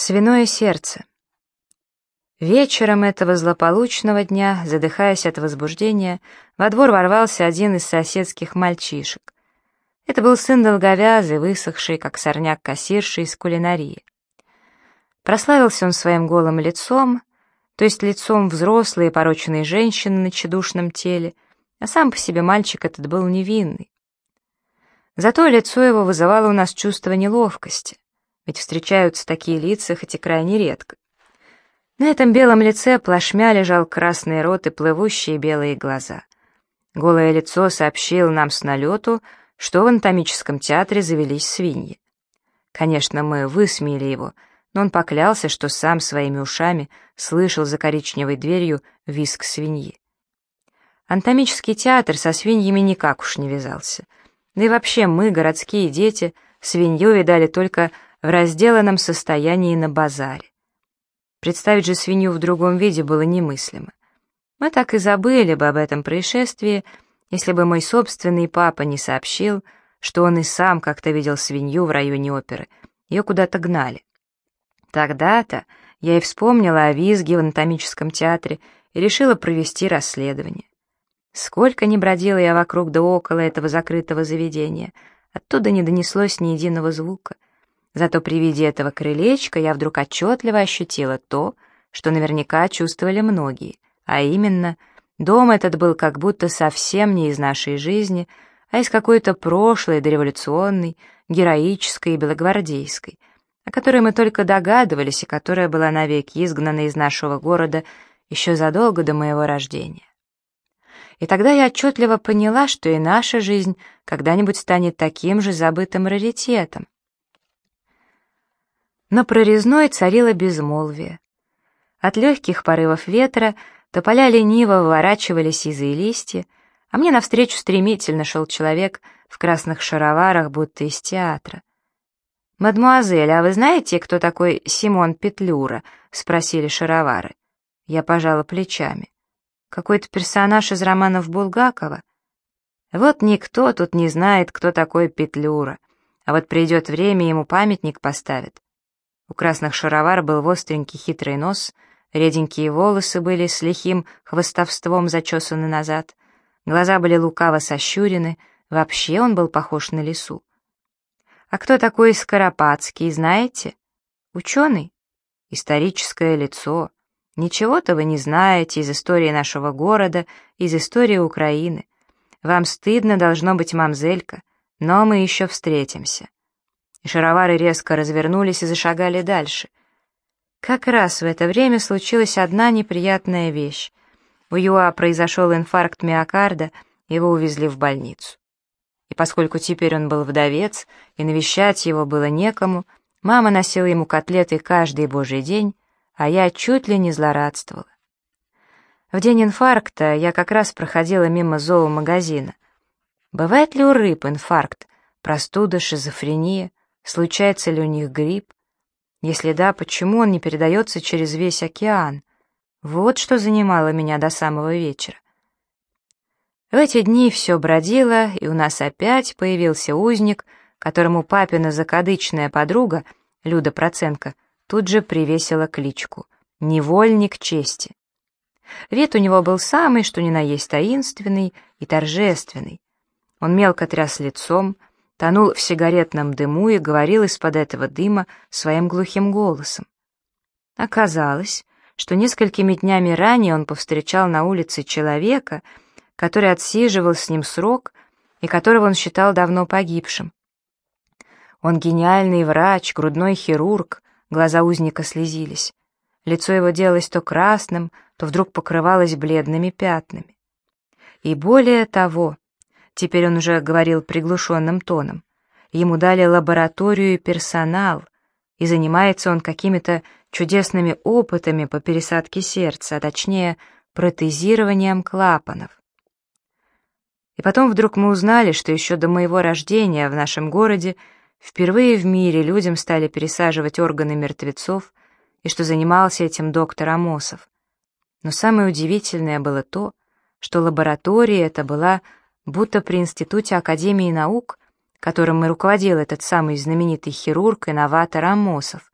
Свиное сердце. Вечером этого злополучного дня, задыхаясь от возбуждения, во двор ворвался один из соседских мальчишек. Это был сын долговязый, высохший, как сорняк кассирши из кулинарии. Прославился он своим голым лицом, то есть лицом взрослой и порочной женщины на тщедушном теле, а сам по себе мальчик этот был невинный. Зато лицо его вызывало у нас чувство неловкости ведь встречаются такие лица, хоть и крайне редко. На этом белом лице плашмя лежал красный рот и плывущие белые глаза. Голое лицо сообщило нам с налету, что в анатомическом театре завелись свиньи. Конечно, мы высмеяли его, но он поклялся, что сам своими ушами слышал за коричневой дверью виск свиньи. Анатомический театр со свиньями никак уж не вязался. Да и вообще мы, городские дети, свинью видали только в разделанном состоянии на базаре. Представить же свинью в другом виде было немыслимо. Мы так и забыли бы об этом происшествии, если бы мой собственный папа не сообщил, что он и сам как-то видел свинью в районе оперы. Ее куда-то гнали. Тогда-то я и вспомнила о визге в анатомическом театре и решила провести расследование. Сколько ни бродила я вокруг да около этого закрытого заведения, оттуда не донеслось ни единого звука — Зато при виде этого крылечка я вдруг отчетливо ощутила то, что наверняка чувствовали многие, а именно, дом этот был как будто совсем не из нашей жизни, а из какой-то прошлой, дореволюционной, героической и белогвардейской, о которой мы только догадывались и которая была навеки изгнана из нашего города еще задолго до моего рождения. И тогда я отчетливо поняла, что и наша жизнь когда-нибудь станет таким же забытым раритетом, на прорезной царило безмолвие. От легких порывов ветра тополя лениво выворачивались из листья, а мне навстречу стремительно шел человек в красных шароварах, будто из театра. «Мадмуазель, а вы знаете, кто такой Симон Петлюра?» — спросили шаровары. Я пожала плечами. «Какой-то персонаж из романов Булгакова?» «Вот никто тут не знает, кто такой Петлюра, а вот придет время, ему памятник поставят. У красных шаровар был остренький хитрый нос, реденькие волосы были с лихим хвостовством зачесаны назад, глаза были лукаво сощурены, вообще он был похож на лису. А кто такой Скоропадский, знаете? Ученый? Историческое лицо. Ничего-то вы не знаете из истории нашего города, из истории Украины. Вам стыдно должно быть, мамзелька, но мы еще встретимся шаровары резко развернулись и зашагали дальше. Как раз в это время случилась одна неприятная вещь. У Юа произошел инфаркт миокарда, его увезли в больницу. И поскольку теперь он был вдовец, и навещать его было некому, мама носила ему котлеты каждый божий день, а я чуть ли не злорадствовала. В день инфаркта я как раз проходила мимо зоомагазина. Бывает ли у рыб инфаркт, простуда, шизофрения? Случается ли у них грипп? Если да, почему он не передается через весь океан? Вот что занимало меня до самого вечера. В эти дни все бродило, и у нас опять появился узник, которому папина закадычная подруга, Люда Проценко, тут же привесила кличку «Невольник чести». Вид у него был самый, что ни на есть таинственный и торжественный. Он мелко тряс лицом, тонул в сигаретном дыму и говорил из-под этого дыма своим глухим голосом. Оказалось, что несколькими днями ранее он повстречал на улице человека, который отсиживал с ним срок и которого он считал давно погибшим. Он гениальный врач, грудной хирург, глаза узника слезились. Лицо его делалось то красным, то вдруг покрывалось бледными пятнами. И более того, Теперь он уже говорил приглушенным тоном. Ему дали лабораторию и персонал, и занимается он какими-то чудесными опытами по пересадке сердца, а точнее протезированием клапанов. И потом вдруг мы узнали, что еще до моего рождения в нашем городе впервые в мире людям стали пересаживать органы мертвецов, и что занимался этим доктор Амосов. Но самое удивительное было то, что лаборатория эта была будто при Институте Академии наук, которым и руководил этот самый знаменитый хирург и новатор Амосов,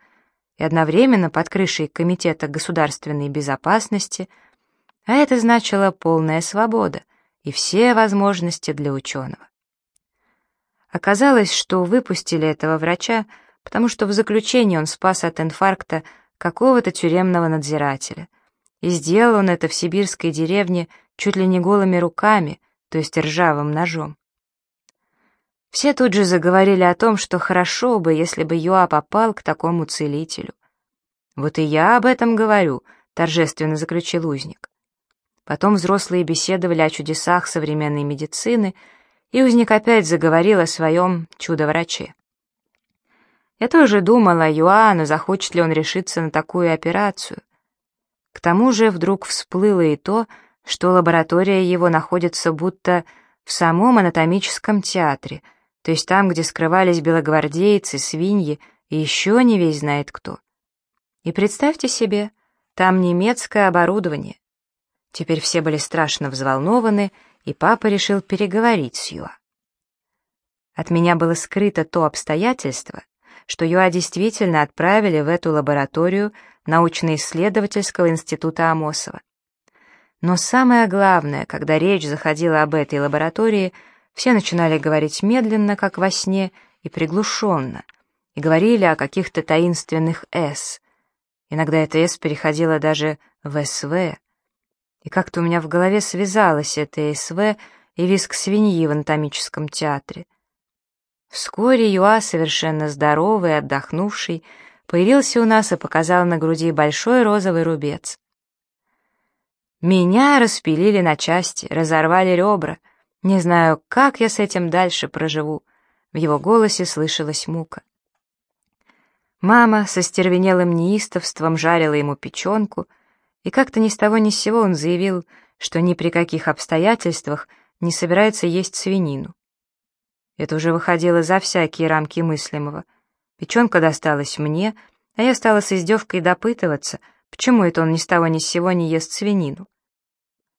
и одновременно под крышей Комитета государственной безопасности, а это значило полная свобода и все возможности для ученого. Оказалось, что выпустили этого врача, потому что в заключении он спас от инфаркта какого-то тюремного надзирателя. И сделал он это в сибирской деревне чуть ли не голыми руками, то есть ржавым ножом. Все тут же заговорили о том, что хорошо бы, если бы Юа попал к такому целителю. «Вот и я об этом говорю», — торжественно заключил узник. Потом взрослые беседовали о чудесах современной медицины — и узник опять заговорил о своем чудо-враче. Я тоже думала о Юану, захочет ли он решиться на такую операцию. К тому же вдруг всплыло и то, что лаборатория его находится будто в самом анатомическом театре, то есть там, где скрывались белогвардейцы, свиньи и еще не весь знает кто. И представьте себе, там немецкое оборудование. Теперь все были страшно взволнованы и папа решил переговорить с Юа. От меня было скрыто то обстоятельство, что Юа действительно отправили в эту лабораторию научно-исследовательского института Амосова. Но самое главное, когда речь заходила об этой лаборатории, все начинали говорить медленно, как во сне, и приглушенно, и говорили о каких-то таинственных «С». Иногда это «С» переходило даже в «СВ», и как-то у меня в голове связалось это СВ и виск свиньи в анатомическом театре. Вскоре Юа, совершенно здоровый и отдохнувший, появился у нас и показал на груди большой розовый рубец. Меня распилили на части, разорвали ребра. Не знаю, как я с этим дальше проживу. В его голосе слышалась мука. Мама со стервенелым неистовством жарила ему печенку — и как-то ни с того ни с сего он заявил, что ни при каких обстоятельствах не собирается есть свинину. Это уже выходило за всякие рамки мыслимого. Печенка досталась мне, а я стала с издевкой допытываться, почему это он ни с того ни с сего не ест свинину.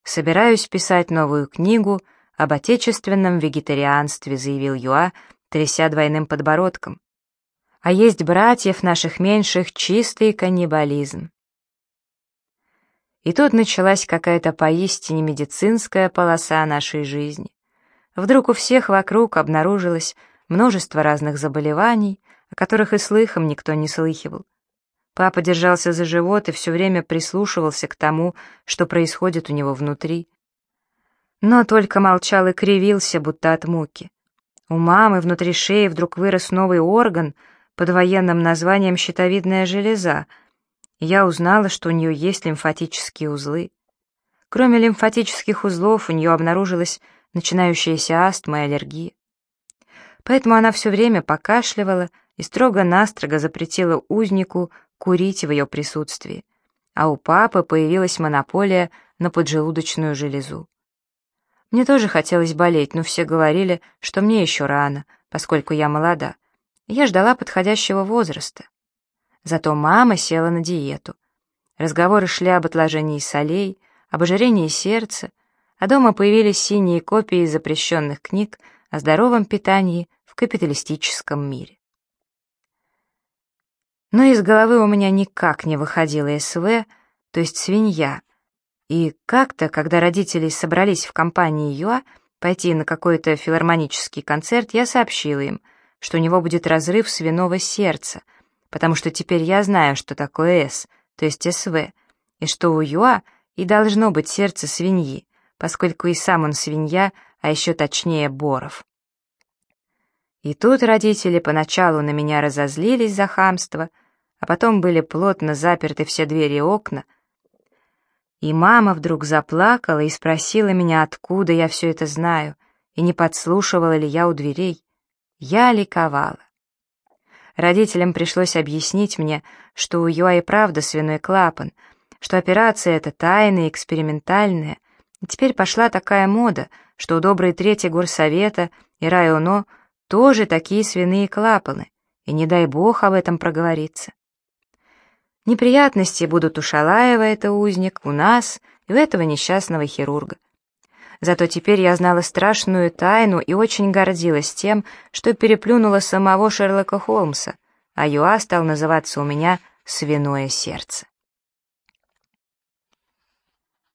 «Собираюсь писать новую книгу об отечественном вегетарианстве», заявил Юа, тряся двойным подбородком. «А есть братьев наших меньших чистый каннибализм». И тут началась какая-то поистине медицинская полоса нашей жизни. Вдруг у всех вокруг обнаружилось множество разных заболеваний, о которых и слыхом никто не слыхивал. Папа держался за живот и все время прислушивался к тому, что происходит у него внутри. Но только молчал и кривился, будто от муки. У мамы внутри шеи вдруг вырос новый орган под военным названием щитовидная железа — я узнала, что у нее есть лимфатические узлы. Кроме лимфатических узлов, у нее обнаружилась начинающаяся астма и аллергия. Поэтому она все время покашливала и строго-настрого запретила узнику курить в ее присутствии. А у папы появилась монополия на поджелудочную железу. Мне тоже хотелось болеть, но все говорили, что мне еще рано, поскольку я молода. Я ждала подходящего возраста. Зато мама села на диету. Разговоры шли об отложении солей, об ожирении сердца, а дома появились синие копии запрещенных книг о здоровом питании в капиталистическом мире. Но из головы у меня никак не выходила СВ, то есть свинья, и как-то, когда родители собрались в компании ЮА пойти на какой-то филармонический концерт, я сообщила им, что у него будет разрыв свиного сердца — потому что теперь я знаю, что такое «С», то есть «СВ», и что у Юа и должно быть сердце свиньи, поскольку и сам он свинья, а еще точнее Боров. И тут родители поначалу на меня разозлились за хамство, а потом были плотно заперты все двери и окна, и мама вдруг заплакала и спросила меня, откуда я все это знаю, и не подслушивала ли я у дверей. Я ликовала. Родителям пришлось объяснить мне, что у Юа и правда свиной клапан, что операция эта тайная, экспериментальная. И теперь пошла такая мода, что у доброй трети горсовета и районо тоже такие свиные клапаны, и не дай бог об этом проговориться. Неприятности будут у Шалаева, это узник, у нас и у этого несчастного хирурга. Зато теперь я знала страшную тайну и очень гордилась тем, что переплюнула самого Шерлока Холмса, а Юа стал называться у меня свиное сердце.